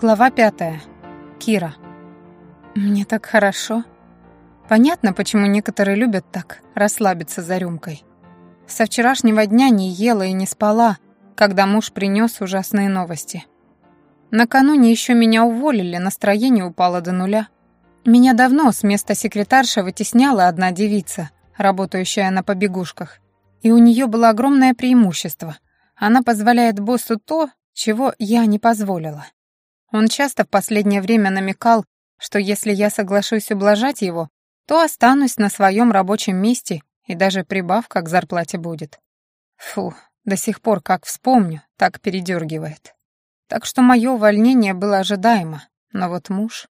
Глава пятая. Кира. Мне так хорошо. Понятно, почему некоторые любят так расслабиться за рюмкой. Со вчерашнего дня не ела и не спала, когда муж принес ужасные новости. Накануне еще меня уволили, настроение упало до нуля. Меня давно с места секретарша вытесняла одна девица, работающая на побегушках. И у нее было огромное преимущество. Она позволяет боссу то, чего я не позволила. Он часто в последнее время намекал, что если я соглашусь ублажать его, то останусь на своем рабочем месте и даже прибавка к зарплате будет. Фу, до сих пор как вспомню, так передергивает. Так что мое увольнение было ожидаемо, но вот муж...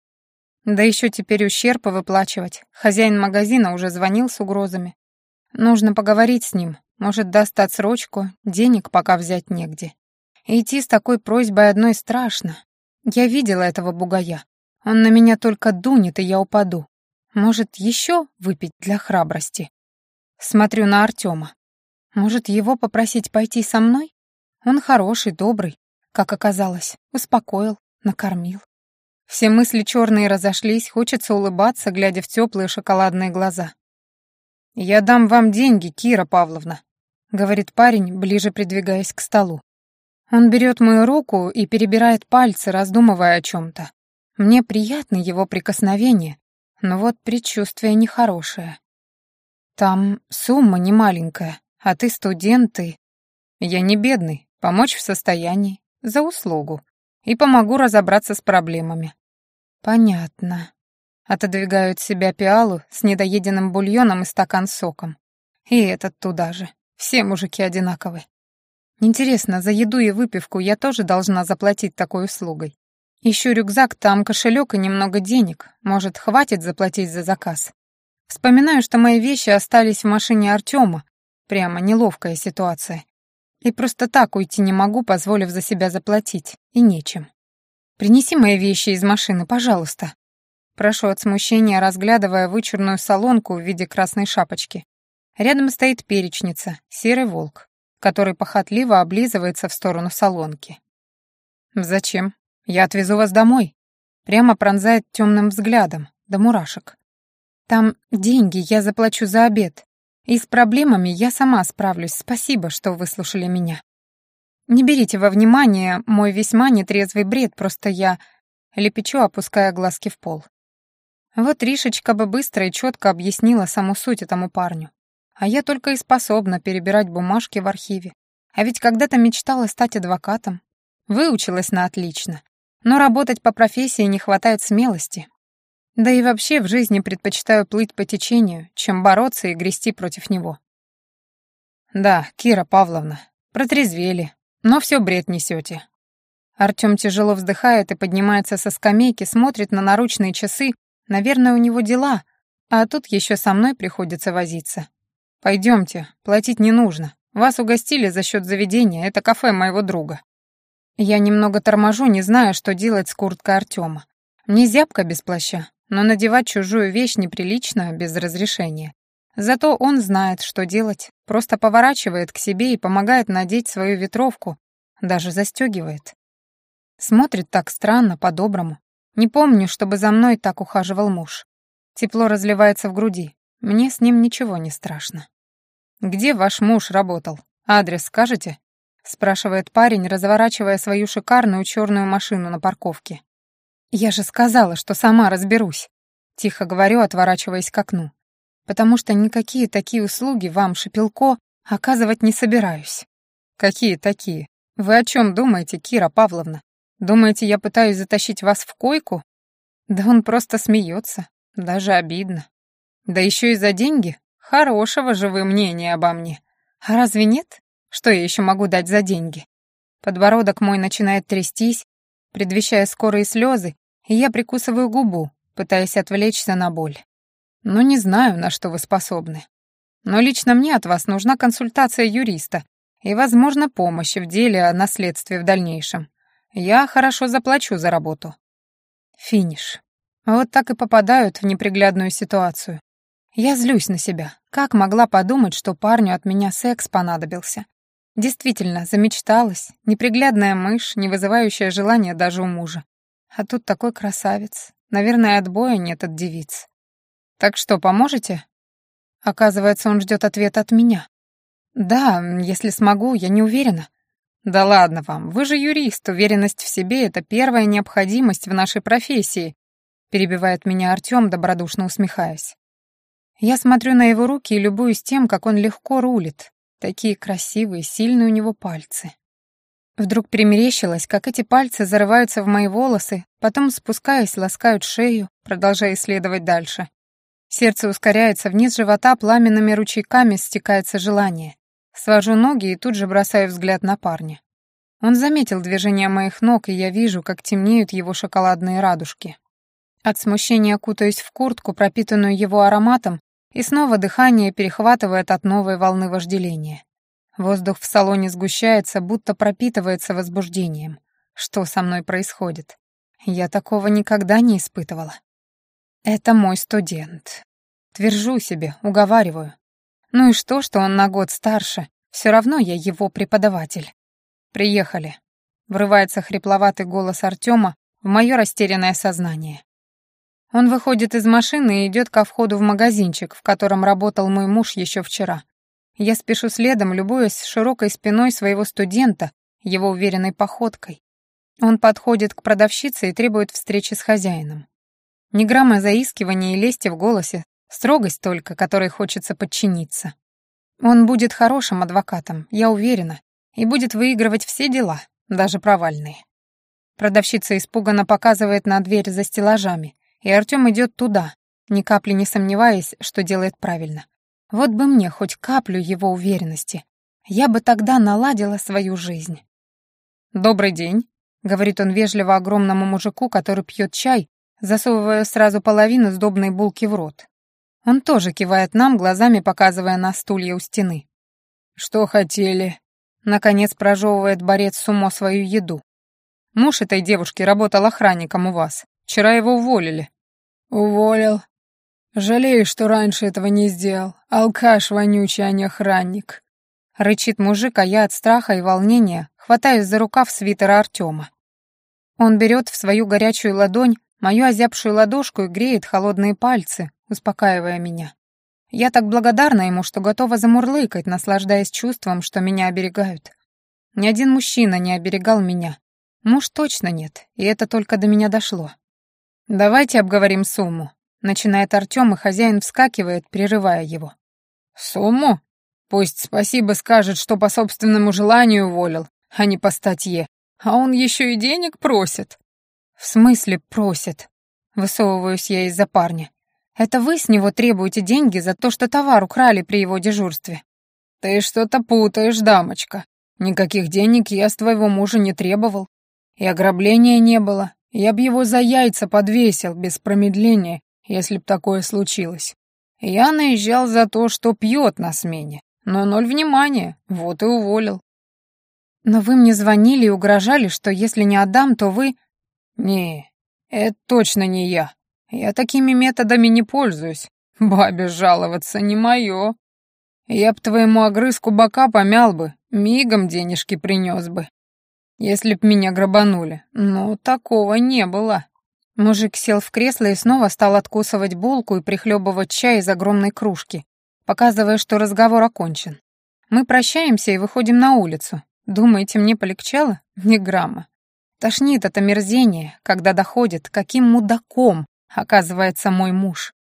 Да еще теперь ущерб выплачивать. Хозяин магазина уже звонил с угрозами. Нужно поговорить с ним, может, даст отсрочку, денег пока взять негде. идти с такой просьбой одной страшно, я видела этого бугая. Он на меня только дунет, и я упаду. Может, еще выпить для храбрости? Смотрю на Артема. Может, его попросить пойти со мной? Он хороший, добрый, как оказалось, успокоил, накормил. Все мысли черные разошлись, хочется улыбаться, глядя в теплые шоколадные глаза. «Я дам вам деньги, Кира Павловна», — говорит парень, ближе придвигаясь к столу. Он берет мою руку и перебирает пальцы, раздумывая о чем-то. Мне приятно его прикосновение, но вот предчувствие нехорошее. Там сумма не маленькая, а ты студент и... Я не бедный, помочь в состоянии, за услугу. И помогу разобраться с проблемами. Понятно. Отодвигают себя пиалу с недоеденным бульоном и стакан соком. И этот туда же. Все мужики одинаковы. Интересно, за еду и выпивку я тоже должна заплатить такой услугой? Ищу рюкзак, там кошелек и немного денег. Может, хватит заплатить за заказ? Вспоминаю, что мои вещи остались в машине Артема. Прямо неловкая ситуация. И просто так уйти не могу, позволив за себя заплатить. И нечем. Принеси мои вещи из машины, пожалуйста. Прошу от смущения, разглядывая вычурную солонку в виде красной шапочки. Рядом стоит перечница, серый волк который похотливо облизывается в сторону солонки. «Зачем? Я отвезу вас домой», прямо пронзает темным взглядом, до мурашек. «Там деньги, я заплачу за обед. И с проблемами я сама справлюсь, спасибо, что выслушали меня. Не берите во внимание мой весьма нетрезвый бред, просто я...» Лепечу, опуская глазки в пол. Вот Ришечка бы быстро и четко объяснила саму суть этому парню. А я только и способна перебирать бумажки в архиве. А ведь когда-то мечтала стать адвокатом. Выучилась на отлично. Но работать по профессии не хватает смелости. Да и вообще в жизни предпочитаю плыть по течению, чем бороться и грести против него. Да, Кира Павловна, протрезвели, но все бред несете. Артем тяжело вздыхает и поднимается со скамейки, смотрит на наручные часы. Наверное, у него дела, а тут еще со мной приходится возиться. Пойдемте, платить не нужно. Вас угостили за счет заведения, это кафе моего друга. Я немного торможу, не зная, что делать с курткой Артема. Мне зябко без плаща, но надевать чужую вещь неприлично без разрешения. Зато он знает, что делать, просто поворачивает к себе и помогает надеть свою ветровку, даже застегивает. Смотрит так странно, по-доброму. Не помню, чтобы за мной так ухаживал муж. Тепло разливается в груди. Мне с ним ничего не страшно. «Где ваш муж работал? Адрес скажете?» — спрашивает парень, разворачивая свою шикарную черную машину на парковке. «Я же сказала, что сама разберусь», — тихо говорю, отворачиваясь к окну. «Потому что никакие такие услуги вам, Шепелко, оказывать не собираюсь». «Какие такие? Вы о чем думаете, Кира Павловна? Думаете, я пытаюсь затащить вас в койку?» Да он просто смеется, даже обидно. Да еще и за деньги, Хорошего же вы мнения обо мне. А разве нет? Что я еще могу дать за деньги? Подбородок мой начинает трястись, предвещая скорые слезы, и я прикусываю губу, пытаясь отвлечься на боль. Ну, не знаю, на что вы способны. Но лично мне от вас нужна консультация юриста и, возможно, помощь в деле о наследстве в дальнейшем. Я хорошо заплачу за работу. Финиш. Вот так и попадают в неприглядную ситуацию. Я злюсь на себя. Как могла подумать, что парню от меня секс понадобился? Действительно, замечталась, неприглядная мышь, не вызывающая желания даже у мужа. А тут такой красавец. Наверное, отбоя нет от девиц. Так что, поможете? Оказывается, он ждет ответа от меня. Да, если смогу, я не уверена. Да ладно вам, вы же юрист, уверенность в себе — это первая необходимость в нашей профессии, перебивает меня Артём, добродушно усмехаясь. Я смотрю на его руки и любуюсь тем, как он легко рулит. Такие красивые, сильные у него пальцы. Вдруг примерещилось, как эти пальцы зарываются в мои волосы, потом, спускаясь, ласкают шею, продолжая исследовать дальше. Сердце ускоряется, вниз живота пламенными ручейками стекается желание. Свожу ноги и тут же бросаю взгляд на парня. Он заметил движение моих ног, и я вижу, как темнеют его шоколадные радужки. От смущения кутаюсь в куртку, пропитанную его ароматом, и снова дыхание перехватывает от новой волны вожделения. Воздух в салоне сгущается, будто пропитывается возбуждением. Что со мной происходит? Я такого никогда не испытывала. Это мой студент. Твержу себе, уговариваю. Ну и что, что он на год старше? Все равно я его преподаватель. Приехали. Врывается хрипловатый голос Артема в мое растерянное сознание. Он выходит из машины и идет ко входу в магазинчик, в котором работал мой муж еще вчера. Я спешу следом, любуясь широкой спиной своего студента, его уверенной походкой. Он подходит к продавщице и требует встречи с хозяином. Ни грамма заискивания и лести в голосе, строгость только, которой хочется подчиниться. Он будет хорошим адвокатом, я уверена, и будет выигрывать все дела, даже провальные. Продавщица испуганно показывает на дверь за стеллажами, и Артём идет туда, ни капли не сомневаясь, что делает правильно. Вот бы мне хоть каплю его уверенности. Я бы тогда наладила свою жизнь. «Добрый день», — говорит он вежливо огромному мужику, который пьет чай, засовывая сразу половину сдобной булки в рот. Он тоже кивает нам, глазами показывая на стулья у стены. «Что хотели?» Наконец прожевывает борец с умо свою еду. «Муж этой девушки работал охранником у вас. Вчера его уволили». «Уволил. «Жалею, что раньше этого не сделал. Алкаш вонючий, а не охранник». Рычит мужик, а я от страха и волнения хватаюсь за рукав свитера Артема. Он берет в свою горячую ладонь мою озябшую ладошку и греет холодные пальцы, успокаивая меня. Я так благодарна ему, что готова замурлыкать, наслаждаясь чувством, что меня оберегают. Ни один мужчина не оберегал меня. Муж точно нет, и это только до меня дошло. «Давайте обговорим сумму», Начинает Артём, и хозяин вскакивает, прерывая его. «Сумму? Пусть спасибо скажет, что по собственному желанию уволил, а не по статье. А он еще и денег просит». «В смысле просит?» Высовываюсь я из-за парня. «Это вы с него требуете деньги за то, что товар украли при его дежурстве?» «Ты что-то путаешь, дамочка. Никаких денег я с твоего мужа не требовал. И ограбления не было. Я б его за яйца подвесил без промедления если б такое случилось. Я наезжал за то, что пьет на смене, но ноль внимания, вот и уволил. Но вы мне звонили и угрожали, что если не отдам, то вы... Не, это точно не я. Я такими методами не пользуюсь. Бабе жаловаться не мое. Я б твоему огрызку бока помял бы, мигом денежки принес бы. Если б меня грабанули, но такого не было. Мужик сел в кресло и снова стал откусывать булку и прихлебывать чай из огромной кружки, показывая, что разговор окончен. Мы прощаемся и выходим на улицу. Думаете, мне полегчало? Ни грамма. Тошнит это мерзение, когда доходит, каким мудаком оказывается мой муж.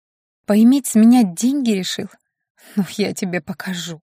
Поиметь с меня деньги решил? Ну, я тебе покажу.